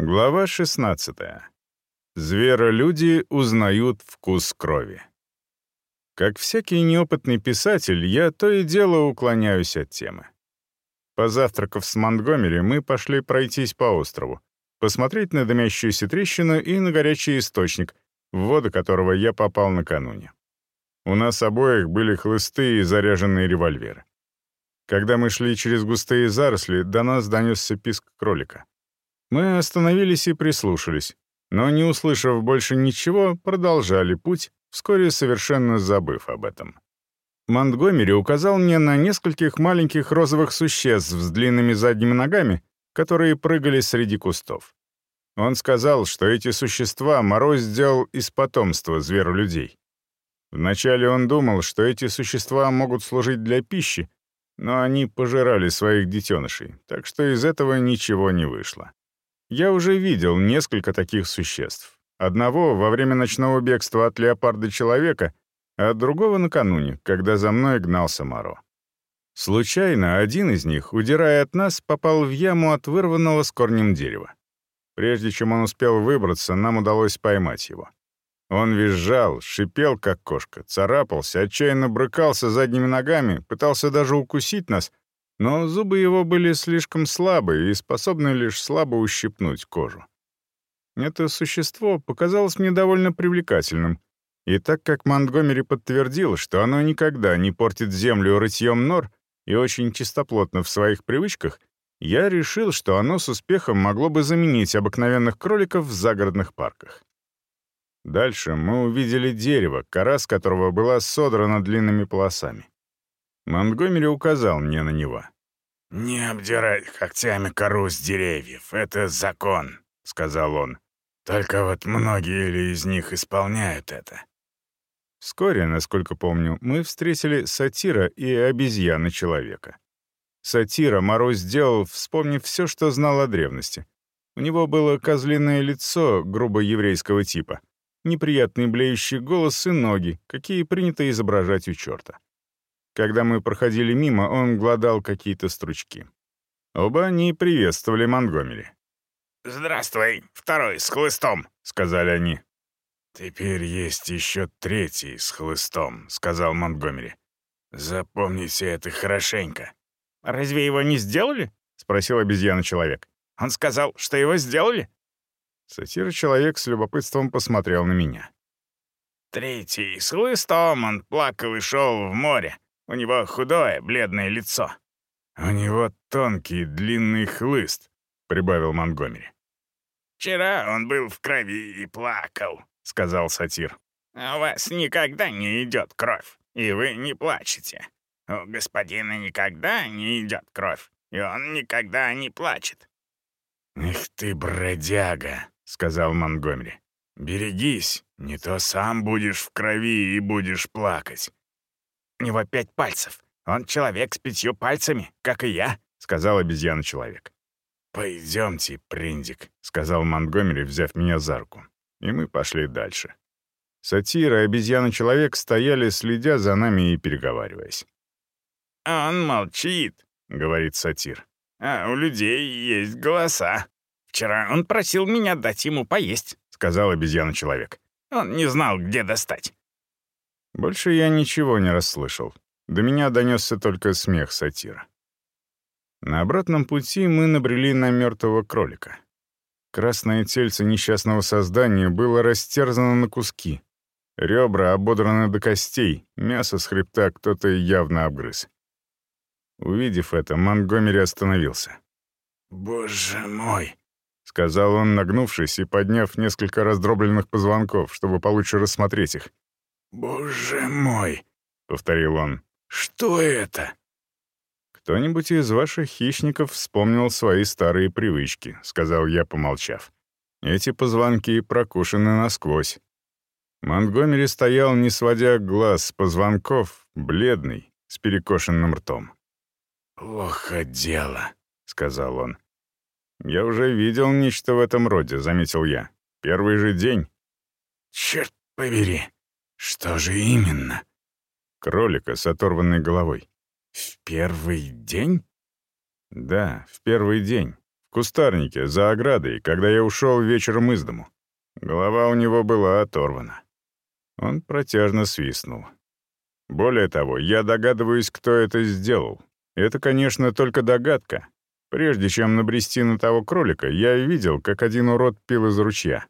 Глава 16. Зверолюди узнают вкус крови. Как всякий неопытный писатель, я то и дело уклоняюсь от темы. Позавтракав с Монтгомери, мы пошли пройтись по острову, посмотреть на дымящуюся трещину и на горячий источник, в воды которого я попал накануне. У нас обоих были хлысты и заряженные револьверы. Когда мы шли через густые заросли, до нас донесся писк кролика. Мы остановились и прислушались, но, не услышав больше ничего, продолжали путь, вскоре совершенно забыв об этом. Монтгомери указал мне на нескольких маленьких розовых существ с длинными задними ногами, которые прыгали среди кустов. Он сказал, что эти существа Мороз сделал из потомства зверолюдей. Вначале он думал, что эти существа могут служить для пищи, но они пожирали своих детенышей, так что из этого ничего не вышло. Я уже видел несколько таких существ. Одного во время ночного бегства от леопарда-человека, а другого накануне, когда за мной гнался Моро. Случайно один из них, удирая от нас, попал в яму от вырванного с корнем дерева. Прежде чем он успел выбраться, нам удалось поймать его. Он визжал, шипел, как кошка, царапался, отчаянно брыкался задними ногами, пытался даже укусить нас, но зубы его были слишком слабые и способны лишь слабо ущипнуть кожу. Это существо показалось мне довольно привлекательным, и так как Монтгомери подтвердил, что оно никогда не портит землю рытьем нор и очень чистоплотно в своих привычках, я решил, что оно с успехом могло бы заменить обыкновенных кроликов в загородных парках. Дальше мы увидели дерево, кора с которого была содрана длинными полосами. Монтгомери указал мне на него. «Не обдирать когтями кору с деревьев, это закон», — сказал он. «Только вот многие ли из них исполняют это?» Вскоре, насколько помню, мы встретили сатира и обезьяны-человека. Сатира Мороз сделал, вспомнив все, что знал о древности. У него было козлиное лицо грубо еврейского типа, неприятный блеющий голос и ноги, какие принято изображать у черта. Когда мы проходили мимо, он гладал какие-то стручки. Оба они приветствовали Монгомери. «Здравствуй, второй с хлыстом», — сказали они. «Теперь есть еще третий с хлыстом», — сказал Монтгомери. «Запомните это хорошенько». «Разве его не сделали?» — спросил обезьяна-человек. «Он сказал, что его сделали?» Сатир-человек с любопытством посмотрел на меня. «Третий с хлыстом, он плакал и шел в море. У него худое, бледное лицо». «У него тонкий, длинный хлыст», — прибавил Монгомери. «Вчера он был в крови и плакал», — сказал сатир. «А «У вас никогда не идет кровь, и вы не плачете. У господина никогда не идет кровь, и он никогда не плачет». «Эх ты, бродяга», — сказал Монгомери. «Берегись, не то сам будешь в крови и будешь плакать». «У него пять пальцев. Он человек с пятью пальцами, как и я», — сказал обезьяна-человек. «Пойдемте, Приндик», — сказал Монтгомери, взяв меня за руку. И мы пошли дальше. Сатира и обезьяна-человек стояли, следя за нами и переговариваясь. «Он молчит», — говорит сатир. «А у людей есть голоса. Вчера он просил меня дать ему поесть», — сказал обезьяна-человек. «Он не знал, где достать». Больше я ничего не расслышал. До меня донесся только смех сатира. На обратном пути мы набрели на мертвого кролика. Красное тельце несчастного создания было растерзано на куски. Ребра ободраны до костей, мясо с хребта кто-то явно обгрыз. Увидев это, Монгомери остановился. «Боже мой!» — сказал он, нагнувшись и подняв несколько раздробленных позвонков, чтобы получше рассмотреть их. «Боже мой!» — повторил он. «Что это?» «Кто-нибудь из ваших хищников вспомнил свои старые привычки», — сказал я, помолчав. «Эти позвонки прокушены насквозь». Монтгомери стоял, не сводя глаз с позвонков, бледный, с перекошенным ртом. «Плохо дело», — сказал он. «Я уже видел нечто в этом роде», — заметил я. «Первый же день». «Черт побери! Что же именно?» Кролика с оторванной головой. «В первый день?» «Да, в первый день, В кустарнике, за оградой, когда я ушел вечером из дому. Голова у него была оторвана. Он протяжно свистнул. Более того, я догадываюсь, кто это сделал. Это, конечно, только догадка. Прежде чем набрести на того кролика, я видел, как один урод пил из ручья.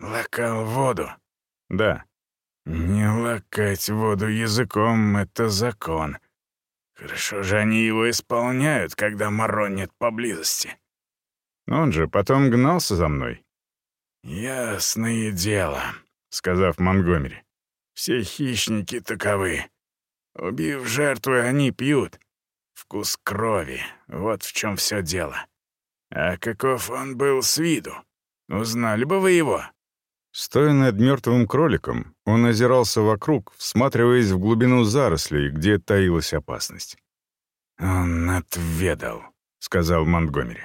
«Лакал воду?» «Да». «Не лакать воду языком — это закон. Хорошо же они его исполняют, когда Моро нет поблизости». Он же потом гнался за мной. «Ясное дело», — сказав Монгомери. «Все хищники таковы. Убив жертву, они пьют. Вкус крови — вот в чем все дело. А каков он был с виду? Узнали бы вы его?» Стоя над мертвым кроликом, он озирался вокруг, всматриваясь в глубину зарослей, где таилась опасность. «Он отведал», — сказал Монтгомери.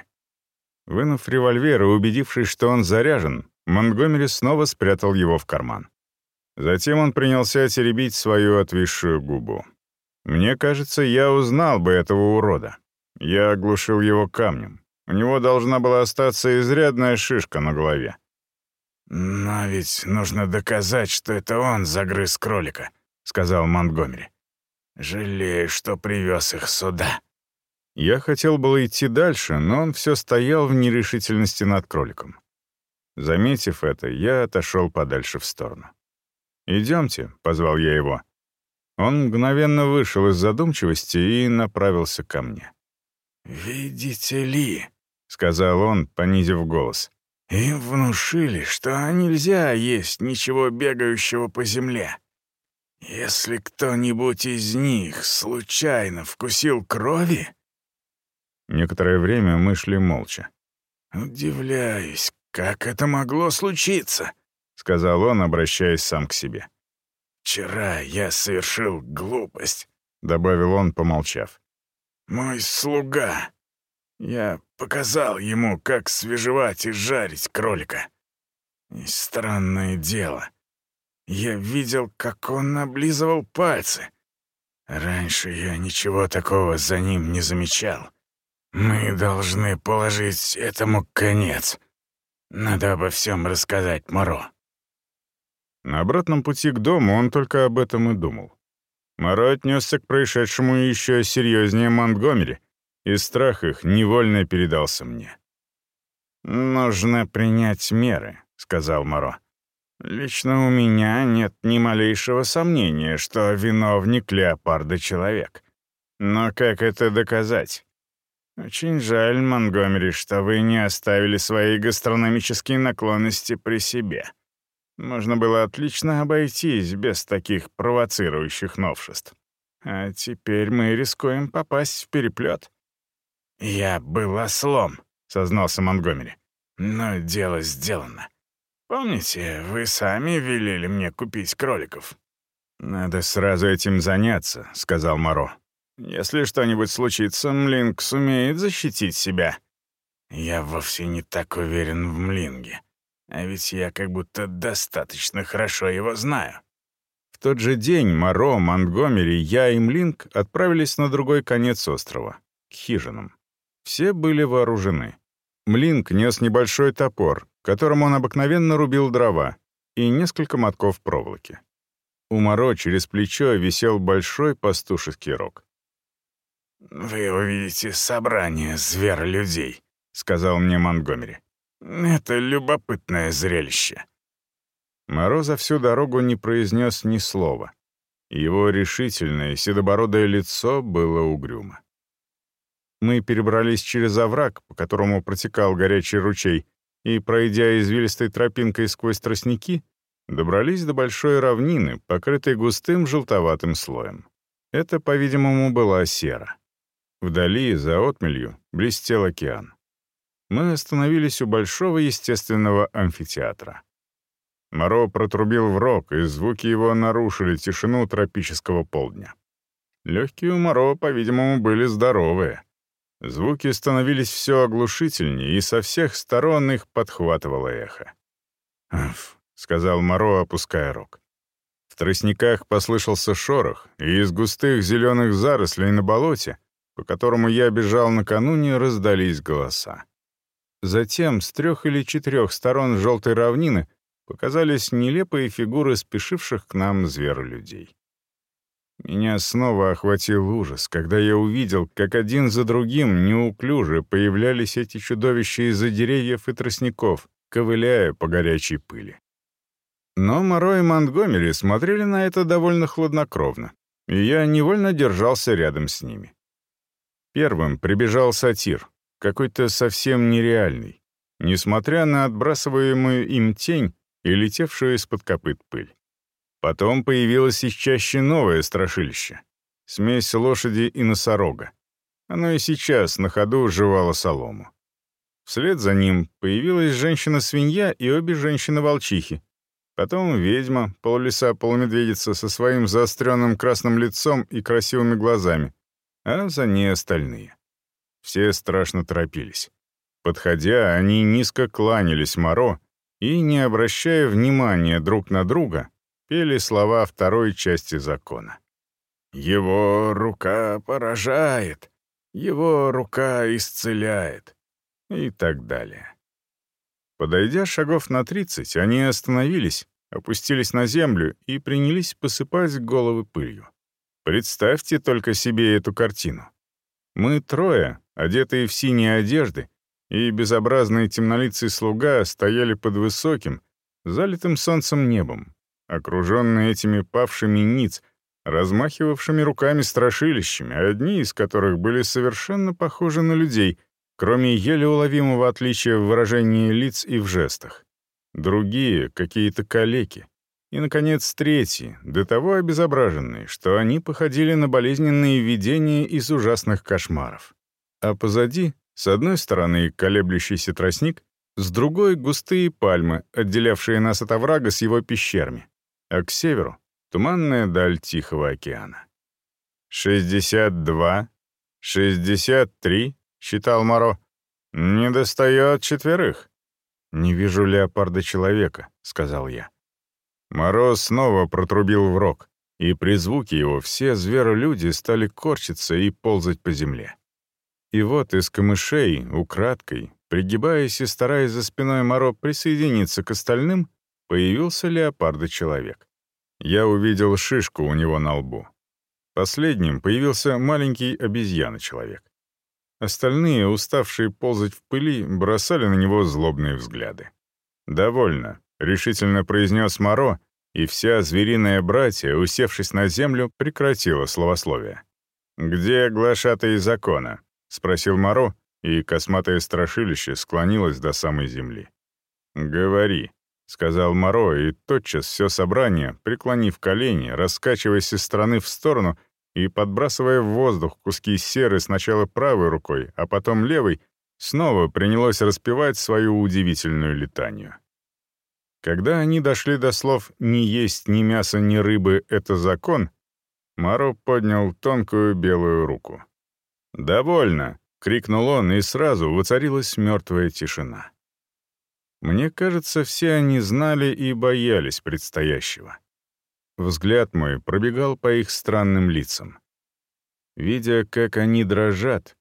Вынув револьвер и убедившись, что он заряжен, Монтгомери снова спрятал его в карман. Затем он принялся теребить свою отвисшую губу. Мне кажется, я узнал бы этого урода. Я оглушил его камнем. У него должна была остаться изрядная шишка на голове. «Но ведь нужно доказать, что это он загрыз кролика», — сказал Монтгомери. «Жалею, что привез их сюда». Я хотел было идти дальше, но он все стоял в нерешительности над кроликом. Заметив это, я отошел подальше в сторону. «Идемте», — позвал я его. Он мгновенно вышел из задумчивости и направился ко мне. «Видите ли», — сказал он, понизив голос, им внушили, что нельзя есть ничего бегающего по земле. Если кто-нибудь из них случайно вкусил крови...» Некоторое время мы шли молча. «Удивляюсь, как это могло случиться?» — сказал он, обращаясь сам к себе. «Вчера я совершил глупость», — добавил он, помолчав. «Мой слуга я показал ему, как свежевать и жарить кролика. И странное дело. Я видел, как он облизывал пальцы. Раньше я ничего такого за ним не замечал. Мы должны положить этому конец. Надо обо всем рассказать Моро. На обратном пути к дому он только об этом и думал. Моро отнесся к происшедшему еще серьезнее Монтгомери, и страх их невольно передался мне. «Нужно принять меры», — сказал Моро. «Лично у меня нет ни малейшего сомнения, что виновник леопарда — человек. Но как это доказать? Очень жаль, Монгомери, что вы не оставили свои гастрономические наклонности при себе. Можно было отлично обойтись без таких провоцирующих новшеств. А теперь мы рискуем попасть в переплет. «Я был ослом», — сознался Монгомери. «Но дело сделано. Помните, вы сами велели мне купить кроликов?» «Надо сразу этим заняться», — сказал Моро. «Если что-нибудь случится, Млинг сумеет защитить себя». «Я вовсе не так уверен в Млинге. А ведь я как будто достаточно хорошо его знаю». В тот же день Моро, Монтгомери, я и Млинг отправились на другой конец острова, к хижинам. Все были вооружены. Млинк нес небольшой топор, которым он обыкновенно рубил дрова, и несколько мотков проволоки. У Моро через плечо висел большой пастушеский рог. «Вы увидите собрание зверолюдей», — сказал мне Монгомери. «Это любопытное зрелище». Моро за всю дорогу не произнес ни слова. Его решительное седобородое лицо было угрюмо. Мы перебрались через овраг, по которому протекал горячий ручей, и, пройдя извилистой тропинкой сквозь тростники, добрались до большой равнины, покрытой густым желтоватым слоем. Это, по-видимому, была сера. Вдали, за отмелью, блестел океан. Мы остановились у большого естественного амфитеатра. Моро протрубил в рог, и звуки его нарушили тишину тропического полдня. Легкие у Моро, по-видимому, были здоровые. Звуки становились все оглушительнее, и со всех сторон их подхватывало эхо. «Аф», — сказал Моро, опуская рог. В тростниках послышался шорох, и из густых зеленых зарослей на болоте, по которому я бежал накануне, раздались голоса. Затем с трех или четырех сторон желтой равнины показались нелепые фигуры спешивших к нам зверолюдей. Меня снова охватил ужас, когда я увидел, как один за другим неуклюже появлялись эти чудовища из-за деревьев и тростников, ковыляя по горячей пыли. Но Моро и Монтгомери смотрели на это довольно хладнокровно, и я невольно держался рядом с ними. Первым прибежал сатир, какой-то совсем нереальный, несмотря на отбрасываемую им тень и летевшую из-под копыт пыль. Потом появилось из чаще новое страшилище — смесь лошади и носорога. Оно и сейчас на ходу жевало солому. Вслед за ним появилась женщина-свинья и обе женщины-волчихи, Потом ведьма, полулиса-полумедведица со своим заостренным красным лицом и красивыми глазами, а за ней остальные. Все страшно торопились. Подходя, они низко кланялись Моро и, не обращая внимания друг на друга, пели слова второй части закона. «Его рука поражает, его рука исцеляет» и так далее. Подойдя шагов на тридцать, они остановились, опустились на землю и принялись посыпать головы пылью. Представьте только себе эту картину. Мы трое, одетые в синие одежды, и безобразный темнолицый слуга стояли под высоким, залитым солнцем небом, окруженные этими павшими ниц, размахивавшими руками страшилищами, одни из которых были совершенно похожи на людей — кроме еле уловимого отличия в выражении лиц и в жестах. Другие — какие-то калеки. И, наконец, третьи, до того обезображенные, что они походили на болезненные видения из ужасных кошмаров. А позади, с одной стороны, колеблющийся тростник, с другой — густые пальмы, отделявшие нас от оврага с его пещерами, а к северу — туманная даль Тихого океана. «Шестьдесят два, шестьдесят три», считал Моро. «Не достает четверых». «Не вижу леопарда-человека», — сказал я. Моро снова протрубил в рог, и при звуке его все зверолюди стали корчиться и ползать по земле. И вот из камышей, украдкой, пригибаясь и стараясь за спиной Моро присоединиться к остальным, появился леопарда-человек. Я увидел шишку у него на лбу. Последним появился маленький обезьяна-человек. Остальные, уставшие ползать в пыли, бросали на него злобные взгляды. «Довольно», — решительно произнес Моро, и вся звериная братья, усевшись на землю, прекратила словословие. «Где глашатые закона?» — спросил Моро, и косматое страшилище склонилось до самой земли. «Говори», — сказал Моро, и тотчас все собрание, преклонив колени, раскачиваясь из стороны в сторону, и, подбрасывая в воздух куски серы сначала правой рукой, а потом левой, снова принялось распевать свою удивительную летанию. Когда они дошли до слов «ни есть ни мяса, ни рыбы — это закон», Маро поднял тонкую белую руку. «Довольно!» — крикнул он, и сразу воцарилась мертвая тишина. Мне кажется, все они знали и боялись предстоящего. Взгляд мой пробегал по их странным лицам. Видя, как они дрожат,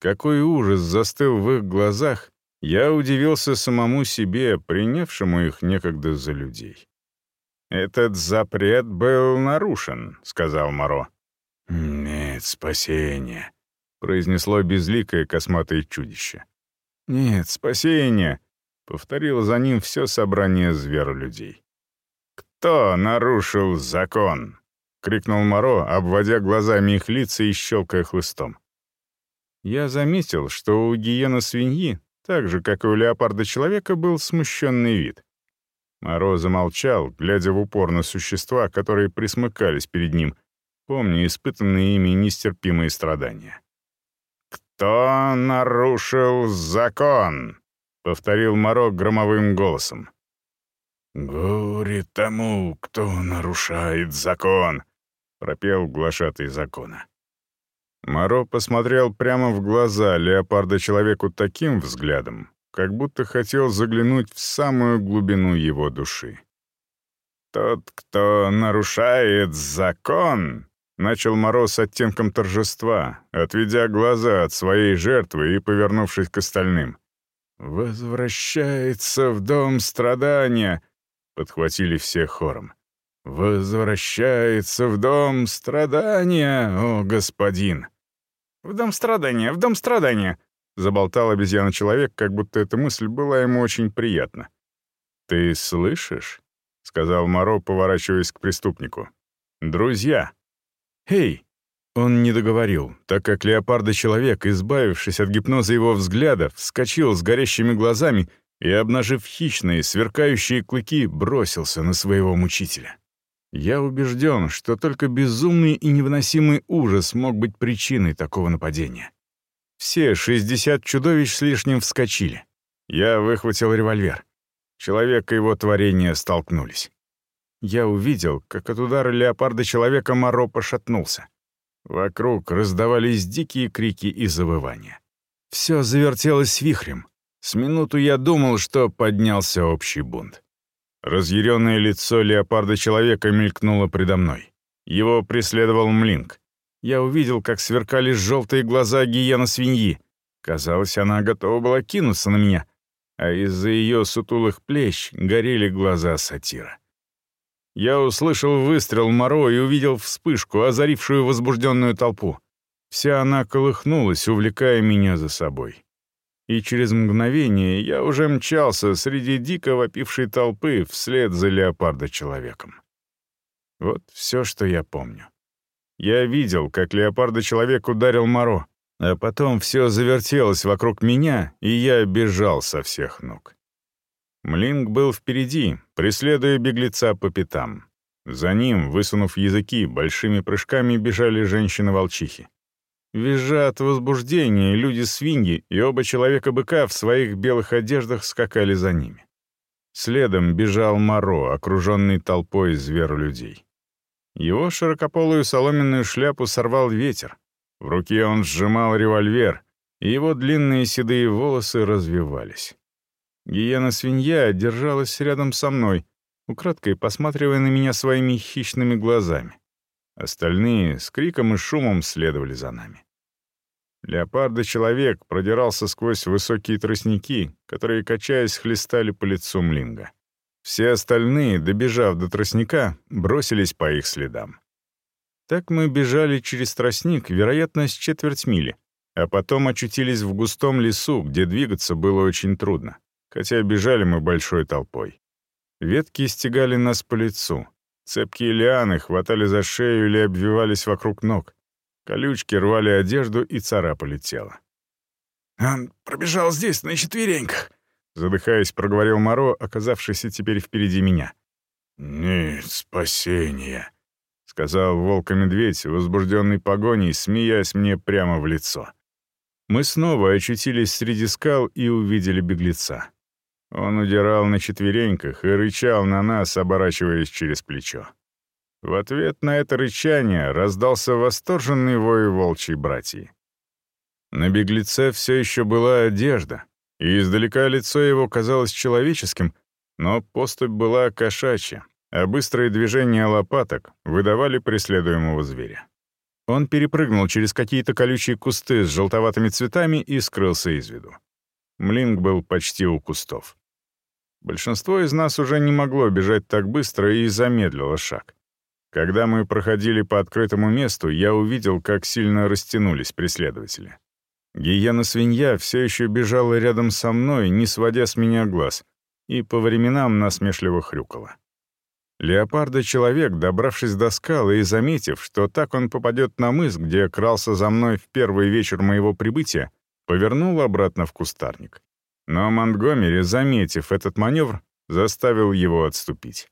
какой ужас застыл в их глазах, я удивился самому себе, принявшему их некогда за людей. «Этот запрет был нарушен», — сказал Моро. «Нет спасения», — произнесло безликое косматое чудище. «Нет спасения», — повторило за ним все собрание зверолюдей. «Кто нарушил закон?» — крикнул Моро, обводя глазами их лица и щелкая хлыстом. Я заметил, что у гиены-свиньи, так же, как и у леопарда-человека, был смущенный вид. Моро замолчал, глядя в упор на существа, которые присмыкались перед ним, помня испытанные ими нестерпимые страдания. «Кто нарушил закон?» — повторил Моро громовым голосом. «Горе тому, кто нарушает закон», — пропел глашатый закона. Моро посмотрел прямо в глаза леопарда-человеку таким взглядом, как будто хотел заглянуть в самую глубину его души. «Тот, кто нарушает закон», — начал Моро с оттенком торжества, отведя глаза от своей жертвы и повернувшись к остальным. «Возвращается в дом страдания!» — подхватили все хором. «Возвращается в дом страдания, о господин!» «В дом страдания, в дом страдания!» — заболтал обезьяна-человек, как будто эта мысль была ему очень приятна. «Ты слышишь?» — сказал Моро, поворачиваясь к преступнику. «Друзья!» «Эй!» Он не договорил, так как леопарда-человек, избавившись от гипноза его взгляда, вскочил с горящими глазами и, обнажив хищные, сверкающие клыки, бросился на своего мучителя. Я убежден, что только безумный и невыносимый ужас мог быть причиной такого нападения. Все 60 чудовищ с лишним вскочили. Я выхватил револьвер. Человек и его творение столкнулись. Я увидел, как от удара леопарда-человека Моро пошатнулся. Вокруг раздавались дикие крики и завывания. Все завертелось вихрем. С минуту я думал, что поднялся общий бунт. Разъяренное лицо леопарда-человека мелькнуло предо мной. Его преследовал Млинк. Я увидел, как сверкали желтые глаза гиена-свиньи. Казалось, она готова была кинуться на меня, а из-за ее сутулых плеч горели глаза сатира. Я услышал выстрел Моро и увидел вспышку, озарившую возбужденную толпу. Вся она колыхнулась, увлекая меня за собой. И через мгновение я уже мчался среди дико вопившей толпы вслед за леопардо-человеком. Вот все, что я помню. Я видел, как леопардо-человек ударил Моро, а потом все завертелось вокруг меня, и я бежал со всех ног. Млинг был впереди, преследуя беглеца по пятам. За ним, высунув языки, большими прыжками бежали женщины-волчихи. Визжа от возбуждения, люди-свиньи и оба человека-быка в своих белых одеждах скакали за ними. Следом бежал Моро, окруженный толпой зверолюдей. Его широкополую соломенную шляпу сорвал ветер. В руке он сжимал револьвер, и его длинные седые волосы развивались. Гиена-свинья держалась рядом со мной, украдкой посматривая на меня своими хищными глазами. Остальные с криком и шумом следовали за нами. Леопарда-человек продирался сквозь высокие тростники, которые, качаясь, хлестали по лицу Млинга. Все остальные, добежав до тростника, бросились по их следам. Так мы бежали через тростник, вероятно, с четверть мили, а потом очутились в густом лесу, где двигаться было очень трудно хотя бежали мы большой толпой. Ветки стегали нас по лицу. Цепкие лианы хватали за шею или обвивались вокруг ног. Колючки рвали одежду и царапали тело. «Он пробежал здесь на четвереньках», — задыхаясь, проговорил Моро, оказавшийся теперь впереди меня. «Нет спасения», — сказал волк-медведь, возбужденный погоней, смеясь мне прямо в лицо. Мы снова очутились среди скал и увидели беглеца. Он удирал на четвереньках и рычал на нас, оборачиваясь через плечо. В ответ на это рычание раздался восторженный вой волчьей братьи. На беглеце все еще была одежда, и издалека лицо его казалось человеческим, но поступь была кошачья, а быстрые движения лопаток выдавали преследуемого зверя. Он перепрыгнул через какие-то колючие кусты с желтоватыми цветами и скрылся из виду. Млинг был почти у кустов. Большинство из нас уже не могло бежать так быстро и замедлило шаг. Когда мы проходили по открытому месту, я увидел, как сильно растянулись преследователи. Гиена-свинья все еще бежала рядом со мной, не сводя с меня глаз, и по временам насмешливо хрюкала. Леопарда-человек, добравшись до скалы и заметив, что так он попадет на мыс, где крался за мной в первый вечер моего прибытия, повернул обратно в кустарник. Но Монтгомери, заметив этот маневр, заставил его отступить.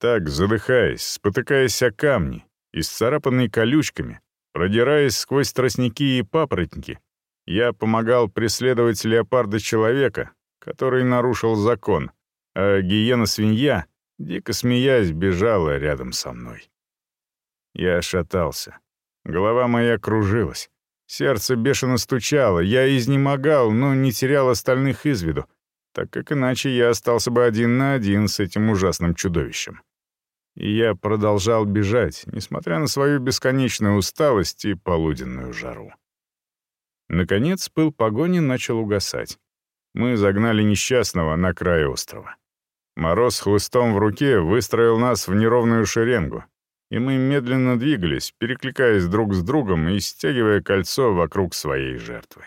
Так, задыхаясь, спотыкаясь о камни, исцарапанный колючками, продираясь сквозь тростники и папоротники, я помогал преследовать леопарда-человека, который нарушил закон, а гиена-свинья, дико смеясь, бежала рядом со мной. Я шатался. Голова моя кружилась. Сердце бешено стучало, я изнемогал, но не терял остальных из виду, так как иначе я остался бы один на один с этим ужасным чудовищем. И я продолжал бежать, несмотря на свою бесконечную усталость и полуденную жару. Наконец, пыл погони начал угасать. мы загнали несчастного на край острова. Мороз хлыстом в руке выстроил нас в неровную шеренгу, и мы медленно двигались, перекликаясь друг с другом и стягивая кольцо вокруг своей жертвы.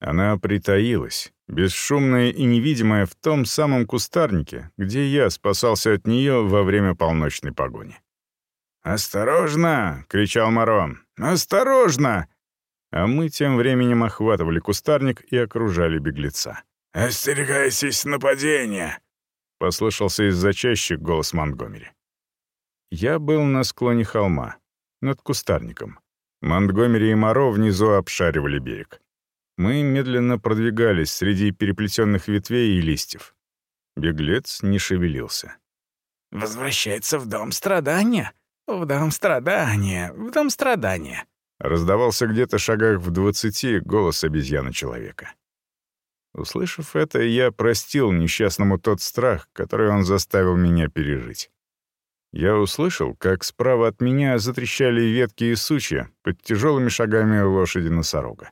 Она притаилась, бесшумная и невидимая в том самом кустарнике, где я спасался от нее во время полночной погони. «Осторожно!» — кричал Маро. «Осторожно!» А мы тем временем охватывали кустарник и окружали беглеца. «Остерегайтесь нападения!» — послышался из-за чащи голос Монтгомери. Я был на склоне холма, над кустарником. Монтгомери и Моро внизу обшаривали берег. Мы медленно продвигались среди переплетенных ветвей и листьев. Беглец не шевелился. «Возвращается в дом страдания? В дом страдания, в дом страдания», раздавался где-то шагах в двадцати голос обезьяна-человека. Услышав это, я простил несчастному тот страх, который он заставил меня пережить. Я услышал, как справа от меня затрещали ветки и сучья под тяжелыми шагами лошади-носорога.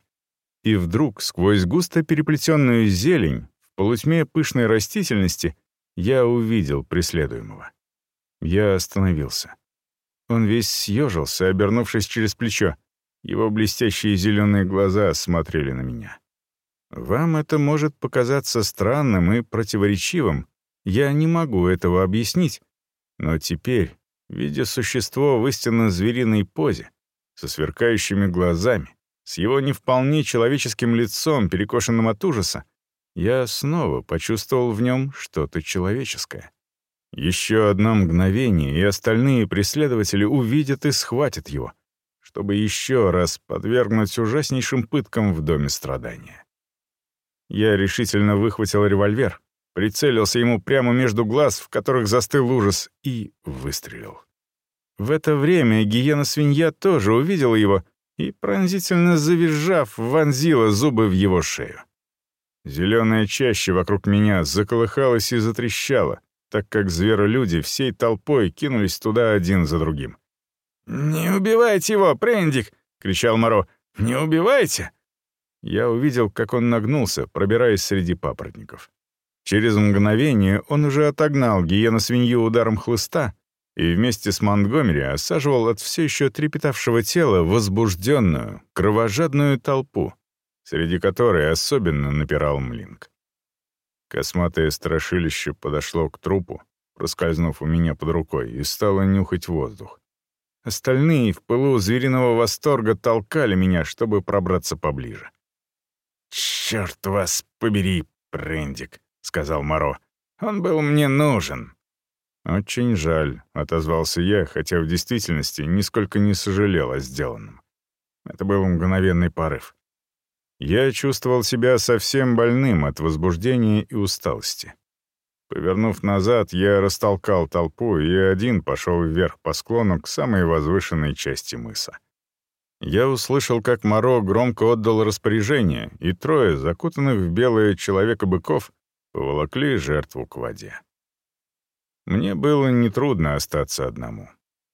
И вдруг, сквозь густо переплетенную зелень, в полутьме пышной растительности, я увидел преследуемого. Я остановился. Он весь съежился, обернувшись через плечо. Его блестящие зеленые глаза смотрели на меня. Вам это может показаться странным и противоречивым. Я не могу этого объяснить, но теперь, видя существо в истинно звериной позе, со сверкающими глазами, с его не вполне человеческим лицом, перекошенным от ужаса, я снова почувствовал в нем что-то человеческое. Еще одно мгновение, и остальные преследователи увидят и схватят его, чтобы еще раз подвергнуть ужаснейшим пыткам в доме страдания. Я решительно выхватил револьвер, прицелился ему прямо между глаз, в которых застыл ужас, и выстрелил. В это время гиена-свинья тоже увидела его и, пронзительно завизжав, вонзила зубы в его шею. Зеленая чаще вокруг меня заколыхалась и затрещала, так как зверолюди всей толпой кинулись туда один за другим. «Не убивайте его, Прендик!» — кричал Моро. «Не убивайте!» Я увидел, как он нагнулся, пробираясь среди папоротников. Через мгновение он уже отогнал гиена-свинью ударом хлыста и вместе с Монтгомери осаживал от все еще трепетавшего тела возбужденную, кровожадную толпу, среди которой особенно напирал Млинк. Косматое страшилище подошло к трупу, проскользнув у меня под рукой, и стало нюхать воздух. Остальные в пылу звериного восторга толкали меня, чтобы пробраться поближе. «Черт вас побери, Прендик!» — сказал Моро. «Он был мне нужен». «Очень жаль», — отозвался я, хотя в действительности нисколько не сожалел о сделанном. Это был мгновенный порыв. Я чувствовал себя совсем больным от возбуждения и усталости. Повернув назад, я растолкал толпу и один пошел вверх по склону к самой возвышенной части мыса. Я услышал, как Моро громко отдал распоряжение, и трое, закутанных в белое человека-быков, поволокли жертву к воде. Мне было нетрудно остаться одному.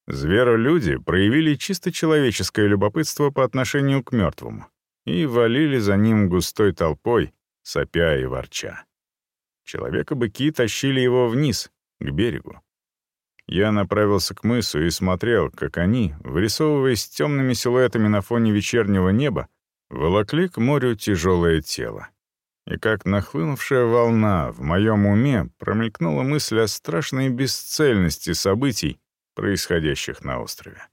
Зверолюди проявили чисто человеческое любопытство по отношению к мертвому и валили за ним густой толпой, сопя и ворча. Человека-быки тащили его вниз, к берегу. Я направился к мысу и смотрел, как они, вырисовываясь темными силуэтами на фоне вечернего неба, волокли к морю тяжелое тело и как нахлынувшая волна в моем уме промелькнула мысль о страшной бесцельности событий, происходящих на острове.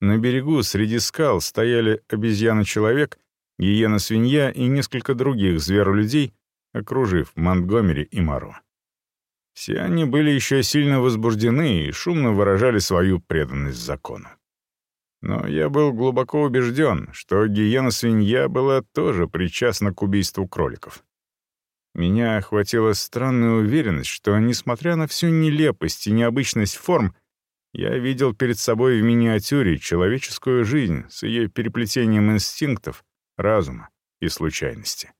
На берегу среди скал стояли обезьяна-человек, гиена-свинья и несколько других зверолюдей, окружив Монтгомери и Маро. Все они были еще сильно возбуждены и шумно выражали свою преданность закону. Но я был глубоко убежден, что гиена-свинья была тоже причастна к убийству кроликов. Меня охватила странная уверенность, что, несмотря на всю нелепость и необычность форм, я видел перед собой в миниатюре человеческую жизнь с ее переплетением инстинктов, разума и случайности.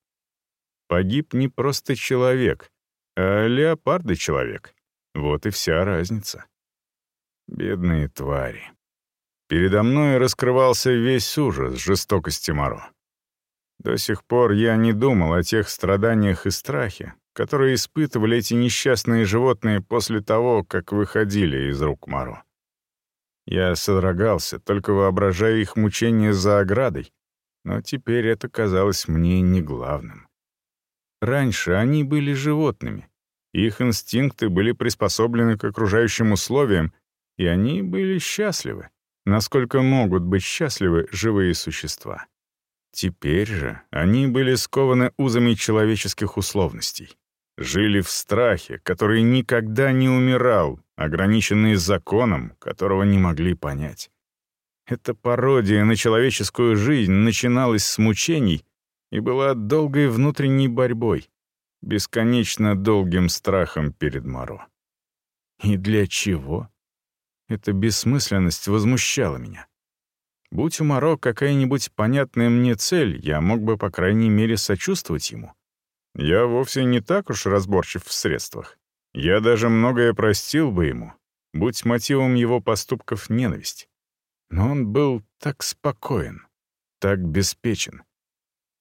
Погиб не просто человек, а леопарды человек. Вот и вся разница. Бедные твари. Передо мной раскрывался весь ужас жестокости Моро. До сих пор я не думал о тех страданиях и страхе, которые испытывали эти несчастные животные после того, как выходили из рук Маро. Я содрогался, только воображая их мучения за оградой, но теперь это казалось мне не главным. Раньше они были животными, их инстинкты были приспособлены к окружающим условиям, и они были счастливы, насколько могут быть счастливы живые существа. Теперь же они были скованы узами человеческих условностей. Жили в страхе, который никогда не умирал, ограниченные законом, которого не могли понять. Эта пародия на человеческую жизнь начиналась с мучений и была долгой внутренней борьбой, бесконечно долгим страхом перед Моро. И для чего? Эта бессмысленность возмущала меня. Будь у Моро какая-нибудь понятная мне цель, я мог бы, по крайней мере, сочувствовать ему. Я вовсе не так уж разборчив в средствах. Я даже многое простил бы ему, будь мотивом его поступков ненависть. Но он был так спокоен, так беспечен.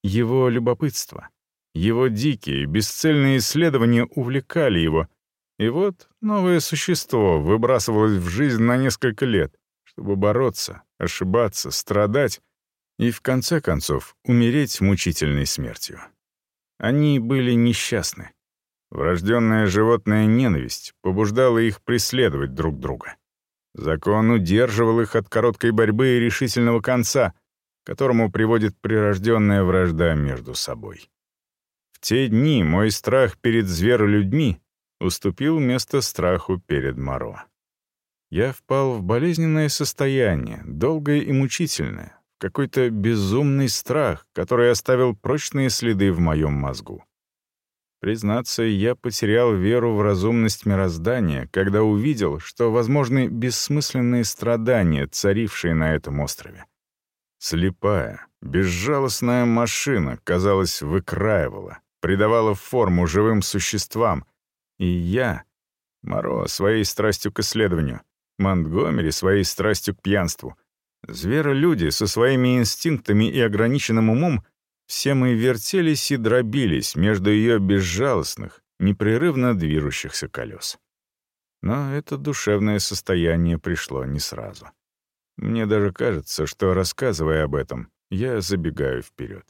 Его любопытство, его дикие, бесцельные исследования увлекали его, и вот новое существо выбрасывалось в жизнь на несколько лет, чтобы бороться, ошибаться, страдать и, в конце концов, умереть мучительной смертью. Они были несчастны. Врожденная животная ненависть побуждала их преследовать друг друга. Закон удерживал их от короткой борьбы и решительного конца, которому приводит прирожденная вражда между собой. В те дни мой страх перед зверолюдьми уступил место страху перед Моро. Я впал в болезненное состояние, долгое и мучительное, какой-то безумный страх, который оставил прочные следы в моем мозгу. Признаться, я потерял веру в разумность мироздания, когда увидел, что возможны бессмысленные страдания, царившие на этом острове. Слепая, безжалостная машина, казалось, выкраивала, придавала форму живым существам, и я, Моро своей страстью к исследованию, Монтгомери своей страстью к пьянству — Зверолюди со своими инстинктами и ограниченным умом все мы вертелись и дробились между ее безжалостных, непрерывно движущихся колес. Но это душевное состояние пришло не сразу. Мне даже кажется, что, рассказывая об этом, я забегаю вперед.